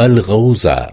الغوزة